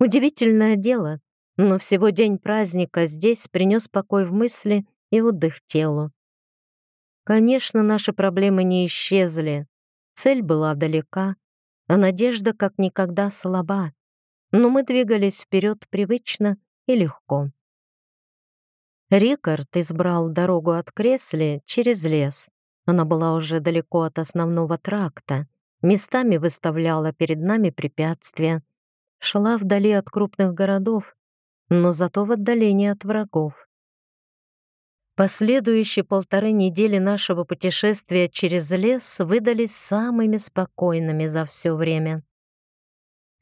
Удивительное дело, но всего день праздника здесь принес покой в мысли и отдых телу. Конечно, наши проблемы не исчезли. Цель была далека, а надежда как никогда слаба, но мы двигались вперед привычно и легко. Рикард избрал дорогу от Кресли через лес. Она была уже далеко от основного тракта, местами выставляла перед нами препятствия, шла вдали от крупных городов, но зато в отдалении от врагов. Последующие полторы недели нашего путешествия через лес выдались самыми спокойными за все время.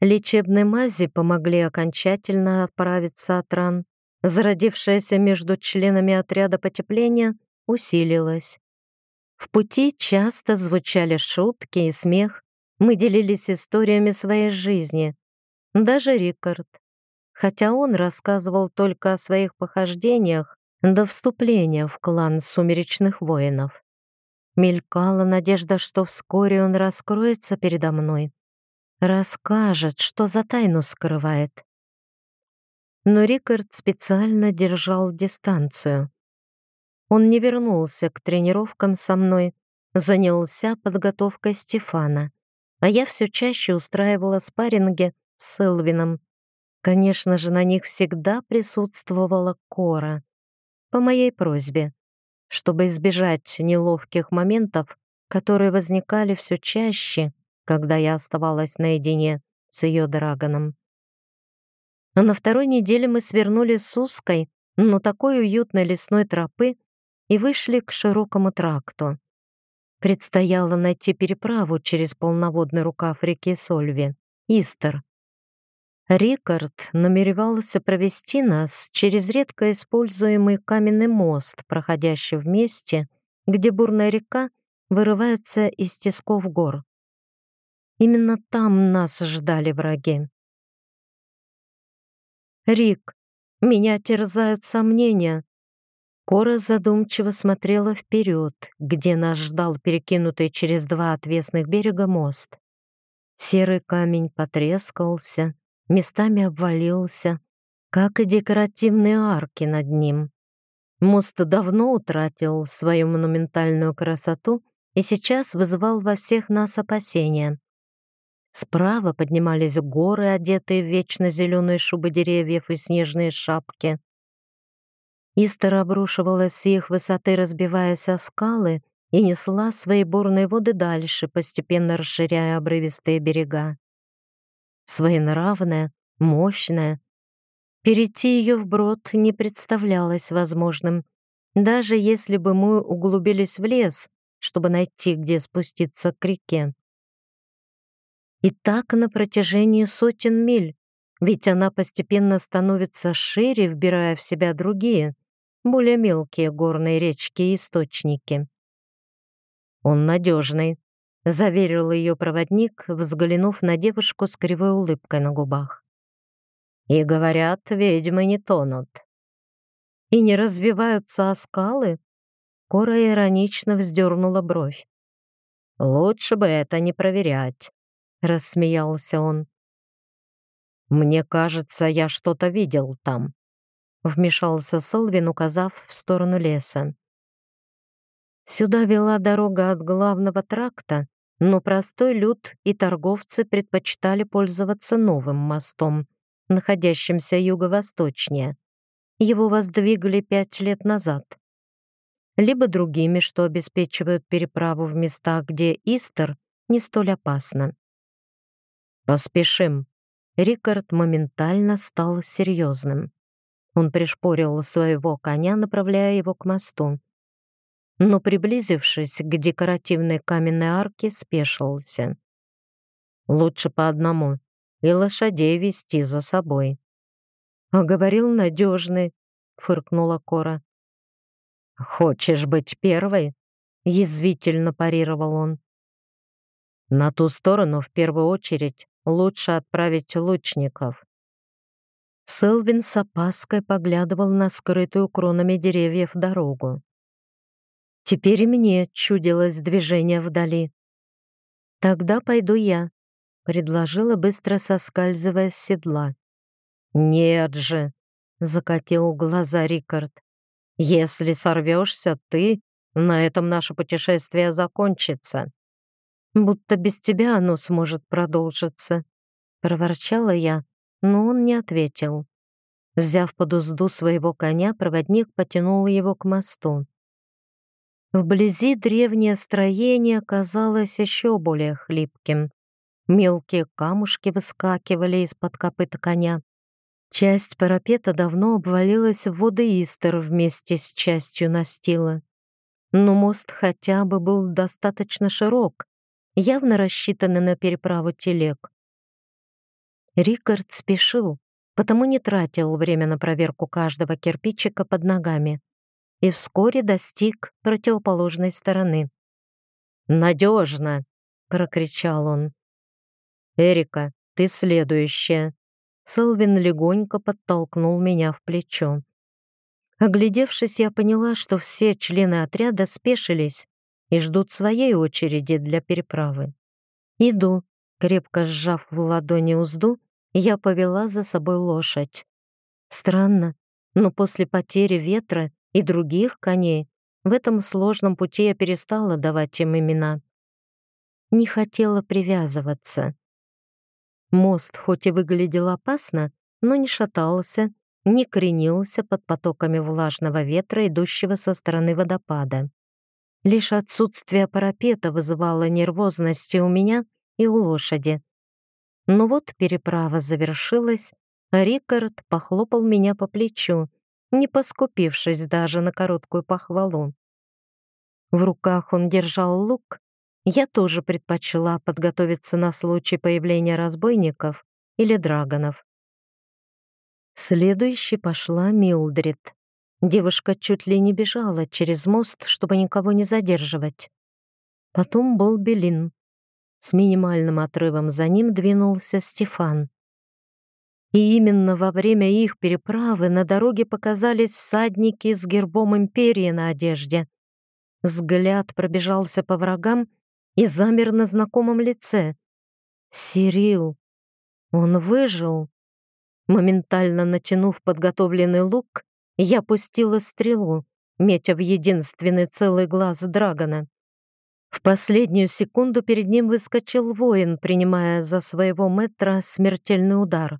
Лечебные мази помогли окончательно отправиться от ран. Зародившаяся между членами отряда потепления усилилась. В пути часто звучали шутки и смех. Мы делились историями своей жизни. Даже Рикард. Хотя он рассказывал только о своих похождениях, до вступления в клан сумеречных воинов. Мелькала надежда, что вскоре он раскроется передо мной, расскажет, что за тайну скрывает. Но Рикард специально держал дистанцию. Он не вернулся к тренировкам со мной, занялся подготовкой Стефана, а я все чаще устраивала спарринги с Элвином. Конечно же, на них всегда присутствовала Кора по моей просьбе, чтобы избежать неловких моментов, которые возникали все чаще, когда я оставалась наедине с ее драгоном. А на второй неделе мы свернули с узкой, но такой уютной лесной тропы и вышли к широкому тракту. Предстояло найти переправу через полноводный рукав реки Сольви, Истер, Рикард намеревался провести нас через редко используемый каменный мост, проходящий в месте, где бурная река вырывается из тисков гор. Именно там нас ждали враги. «Рик, меня терзают сомнения». Кора задумчиво смотрела вперед, где нас ждал перекинутый через два отвесных берега мост. Серый камень потрескался, местами обвалился, как и декоративные арки над ним. Мост давно утратил свою монументальную красоту и сейчас вызывал во всех нас опасения. Справа поднимались горы, одетые в вечно зеленые шубы деревьев и снежные шапки. Истер обрушивалась с их высоты, разбиваясь о скалы, и несла свои бурные воды дальше, постепенно расширяя обрывистые берега. Своенравная, мощная. Перейти ее вброд не представлялось возможным, даже если бы мы углубились в лес, чтобы найти, где спуститься к реке. И так на протяжении сотен миль, ведь она постепенно становится шире, вбирая в себя другие, более мелкие горные речки и источники. «Он надежный», — заверил ее проводник, взглянув на девушку с кривой улыбкой на губах. «И говорят, ведьмы не тонут». «И не развиваются оскалы?» Кора иронично вздернула бровь. «Лучше бы это не проверять», — рассмеялся он. «Мне кажется, я что-то видел там», — вмешался Солвин, указав в сторону леса. Сюда вела дорога от главного тракта, но простой люд и торговцы предпочитали пользоваться новым мостом, находящимся юго-восточнее. Его воздвигли пять лет назад. Либо другими, что обеспечивают переправу в места, где Истер не столь опасно. «Поспешим». Рикард моментально стал серьезным. Он пришпорил своего коня, направляя его к мосту но, приблизившись к декоративной каменной арке, спешился. «Лучше по одному и лошадей вести за собой». «А говорил надежный», — фыркнула Кора. «Хочешь быть первой?» — язвительно парировал он. «На ту сторону, в первую очередь, лучше отправить лучников». Селвин с опаской поглядывал на скрытую кронами деревьев дорогу. Теперь мне чудилось движение вдали. «Тогда пойду я», — предложила, быстро соскальзывая с седла. «Нет же», — закатил глаза Рикард. «Если сорвешься, ты, на этом наше путешествие закончится». «Будто без тебя оно сможет продолжиться», — проворчала я, но он не ответил. Взяв под узду своего коня, проводник потянул его к мосту. Вблизи древнее строение казалось еще более хлипким. Мелкие камушки выскакивали из-под копыта коня. Часть парапета давно обвалилась в воды Истер вместе с частью настила. Но мост хотя бы был достаточно широк, явно рассчитанный на переправу телег. Рикард спешил, потому не тратил время на проверку каждого кирпичика под ногами и вскоре достиг противоположной стороны. «Надежно!» — прокричал он. «Эрика, ты следующая!» Селвин легонько подтолкнул меня в плечо. Оглядевшись, я поняла, что все члены отряда спешились и ждут своей очереди для переправы. «Иду», крепко сжав в ладони узду, я повела за собой лошадь. Странно, но после потери ветра и других коней. В этом сложном пути я перестала давать им имена. Не хотела привязываться. Мост хоть и выглядел опасно, но не шатался, не кренился под потоками влажного ветра, идущего со стороны водопада. Лишь отсутствие парапета вызывало нервозность и у меня, и у лошади. Но вот переправа завершилась, Рикард похлопал меня по плечу, не поскупившись даже на короткую похвалу. В руках он держал лук. Я тоже предпочла подготовиться на случай появления разбойников или драгонов. Следующей пошла Милдрид. Девушка чуть ли не бежала через мост, чтобы никого не задерживать. Потом был Белин. С минимальным отрывом за ним двинулся Стефан. И именно во время их переправы на дороге показались всадники с гербом империи на одежде. Взгляд пробежался по врагам и замер на знакомом лице. Сирил. Он выжил. Моментально натянув подготовленный лук, я пустила стрелу, метя в единственный целый глаз Драгона. В последнюю секунду перед ним выскочил воин, принимая за своего метра смертельный удар.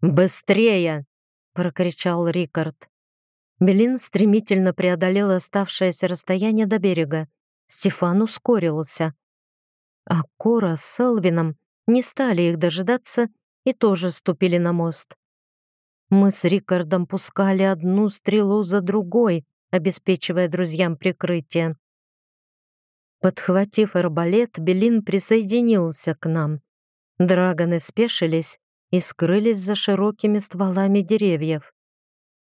«Быстрее!» — прокричал Рикард. Белин стремительно преодолел оставшееся расстояние до берега. Стефан ускорился. А Кора с Селвином не стали их дожидаться и тоже ступили на мост. Мы с Рикардом пускали одну стрелу за другой, обеспечивая друзьям прикрытие. Подхватив арбалет, Белин присоединился к нам. Драгоны спешились и скрылись за широкими стволами деревьев.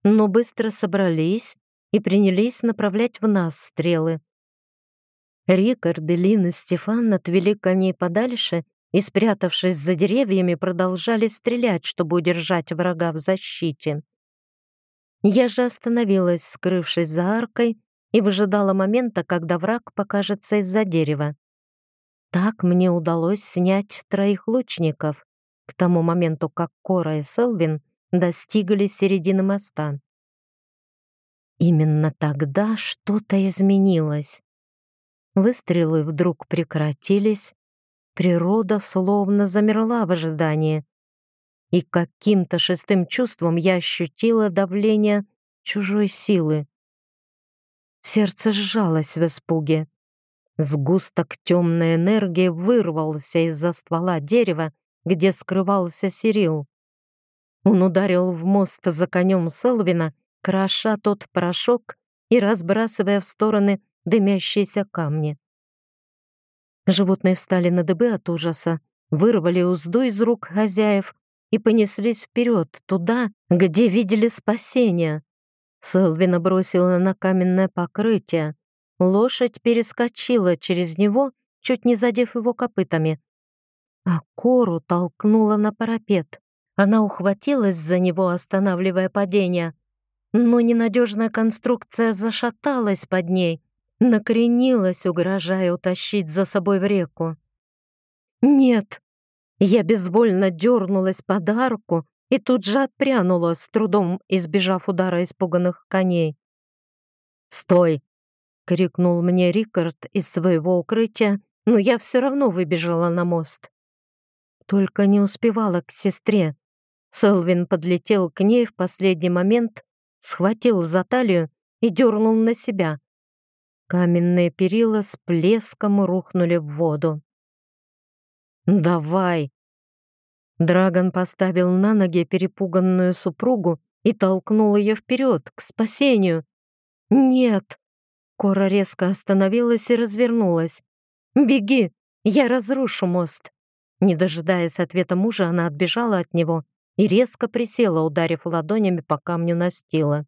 Но быстро собрались и принялись направлять в нас стрелы. Рикард, Белин и Стефан отвели коней подальше и, спрятавшись за деревьями, продолжали стрелять, чтобы удержать врага в защите. Я же остановилась, скрывшись за аркой, и выжидала момента, когда враг покажется из-за дерева. Так мне удалось снять троих лучников к тому моменту, как Кора и Селвин достигли середины моста. Именно тогда что-то изменилось. Выстрелы вдруг прекратились, природа словно замерла в ожидании, и каким-то шестым чувством я ощутила давление чужой силы. Сердце сжалось в испуге. Сгусток темной энергии вырвался из-за ствола дерева, где скрывался Сирил. Он ударил в мост за конем Селвина, кроша тот порошок и разбрасывая в стороны дымящиеся камни. Животные встали на дыбы от ужаса, вырвали узду из рук хозяев и понеслись вперед, туда, где видели спасение. Селвина бросила на каменное покрытие. Лошадь перескочила через него, чуть не задев его копытами. А Кору толкнула на парапет. Она ухватилась за него, останавливая падение. Но ненадежная конструкция зашаталась под ней, накренилась, угрожая утащить за собой в реку. «Нет!» Я безвольно дернулась под арку и тут же отпрянула, с трудом избежав удара испуганных коней. «Стой!» — крикнул мне Рикард из своего укрытия, но я все равно выбежала на мост. Только не успевала к сестре. Селвин подлетел к ней в последний момент, схватил за талию и дернул на себя. Каменные перила с плеском рухнули в воду. «Давай!» Драгон поставил на ноги перепуганную супругу и толкнул ее вперед, к спасению. «Нет!» Кора резко остановилась и развернулась. «Беги! Я разрушу мост!» Не дожидаясь ответа мужа, она отбежала от него и резко присела, ударив ладонями по камню настила.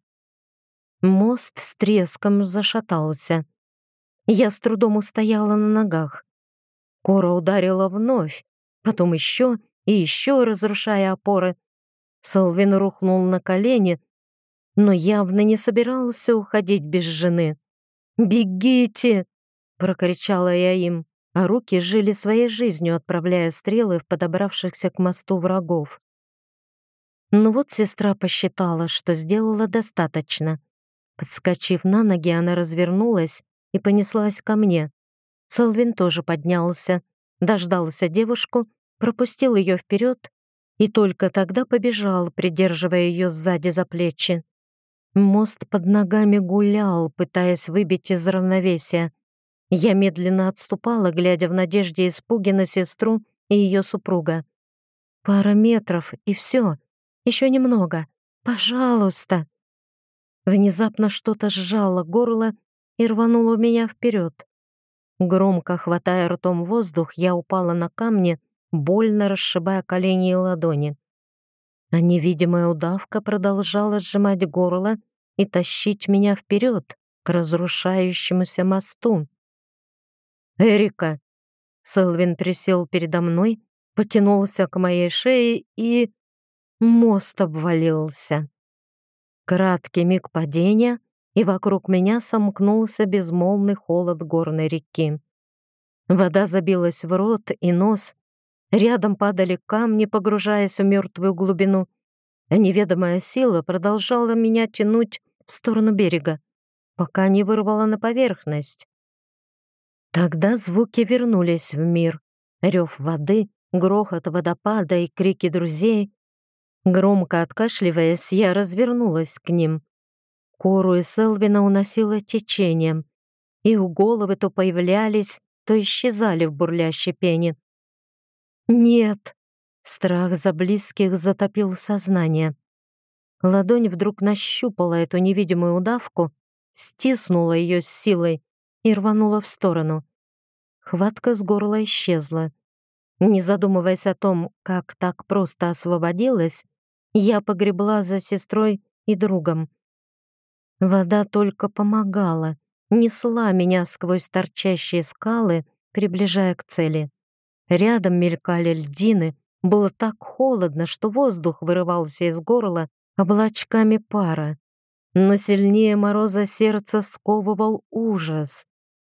Мост с треском зашатался. Я с трудом устояла на ногах. Кора ударила вновь, потом еще и еще, разрушая опоры. Салвин рухнул на колени, но явно не собирался уходить без жены. «Бегите!» — прокричала я им, а руки жили своей жизнью, отправляя стрелы в подобравшихся к мосту врагов. Но вот сестра посчитала, что сделала достаточно. Подскочив на ноги, она развернулась и понеслась ко мне. Салвин тоже поднялся, дождался девушку, пропустил ее вперед и только тогда побежал, придерживая ее сзади за плечи. Мост под ногами гулял, пытаясь выбить из равновесия. Я медленно отступала, глядя в надежде и испуге на сестру и ее супруга. Пара метров, и все. Еще немного. Пожалуйста. Внезапно что-то сжало горло и рвануло меня вперед. Громко хватая ртом воздух, я упала на камни, больно расшибая колени и ладони. А невидимая удавка продолжала сжимать горло и тащить меня вперед к разрушающемуся мосту. «Эрика!» Селвин присел передо мной, потянулся к моей шее и... Мост обвалился. Краткий миг падения, и вокруг меня сомкнулся безмолвный холод горной реки. Вода забилась в рот и нос, рядом падали камни, погружаясь в мертвую глубину, неведомая сила продолжала меня тянуть в сторону берега, пока не вырвала на поверхность. Тогда звуки вернулись в мир. Рев воды, грохот водопада и крики друзей. Громко откашливаясь, я развернулась к ним. Кору и Селвина уносило течением. Их головы то появлялись, то исчезали в бурлящей пене. «Нет!» Страх за близких затопил сознание. Ладонь вдруг нащупала эту невидимую удавку, стиснула ее с силой и рванула в сторону. Хватка с горла исчезла. Не задумываясь о том, как так просто освободилась, я погребла за сестрой и другом. Вода только помогала, несла меня сквозь торчащие скалы, приближая к цели. Рядом мелькали льдины, было так холодно, что воздух вырывался из горла облачками пара. Но сильнее мороза сердце сковывал ужас.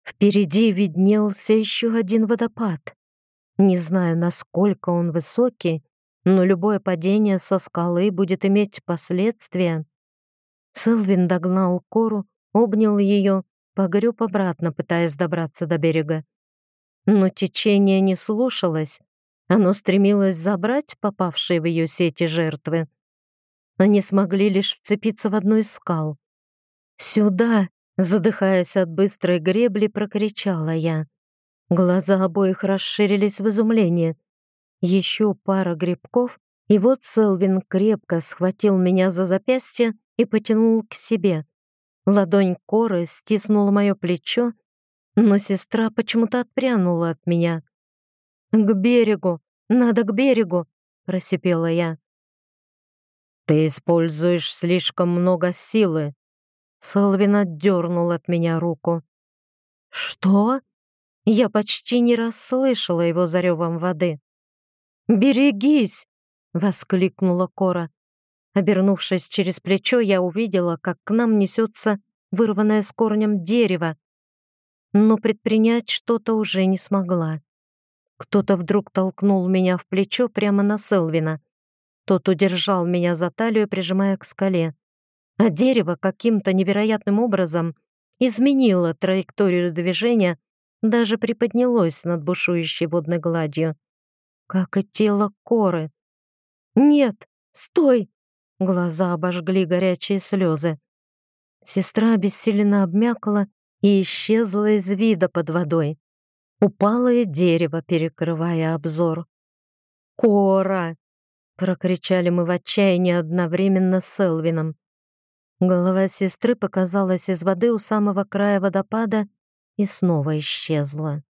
Впереди виднелся еще один водопад. Не знаю, насколько он высокий, но любое падение со скалы будет иметь последствия. Селвин догнал Кору, обнял ее, погреб обратно, пытаясь добраться до берега. Но течение не слушалось, оно стремилось забрать попавшие в ее сети жертвы. Они смогли лишь вцепиться в одну из скал. «Сюда!» — задыхаясь от быстрой гребли, прокричала я. Глаза обоих расширились в изумлении. Еще пара грибков, и вот Селвин крепко схватил меня за запястье и потянул к себе. Ладонь Коры стиснула мое плечо, но сестра почему-то отпрянула от меня. «К берегу! Надо к берегу!» — просипела я. «Ты используешь слишком много силы!» Солвин отдернул от меня руку. «Что?» Я почти не расслышала его за ревом воды. «Берегись!» — воскликнула Кора. Обернувшись через плечо, я увидела, как к нам несется вырванное с корнем дерево, но предпринять что-то уже не смогла. Кто-то вдруг толкнул меня в плечо прямо на Селвина. Тот удержал меня за талию, прижимая к скале. А дерево каким-то невероятным образом изменило траекторию движения, даже приподнялось над бушующей водной гладью. Как и тело коры. «Нет, стой!» Глаза обожгли горячие слезы. Сестра обессиленно обмякла и исчезла из вида под водой. Упало и дерево, перекрывая обзор. «Кора!» прокричали мы в отчаянии одновременно с Элвином. Голова сестры показалась из воды у самого края водопада и снова исчезла.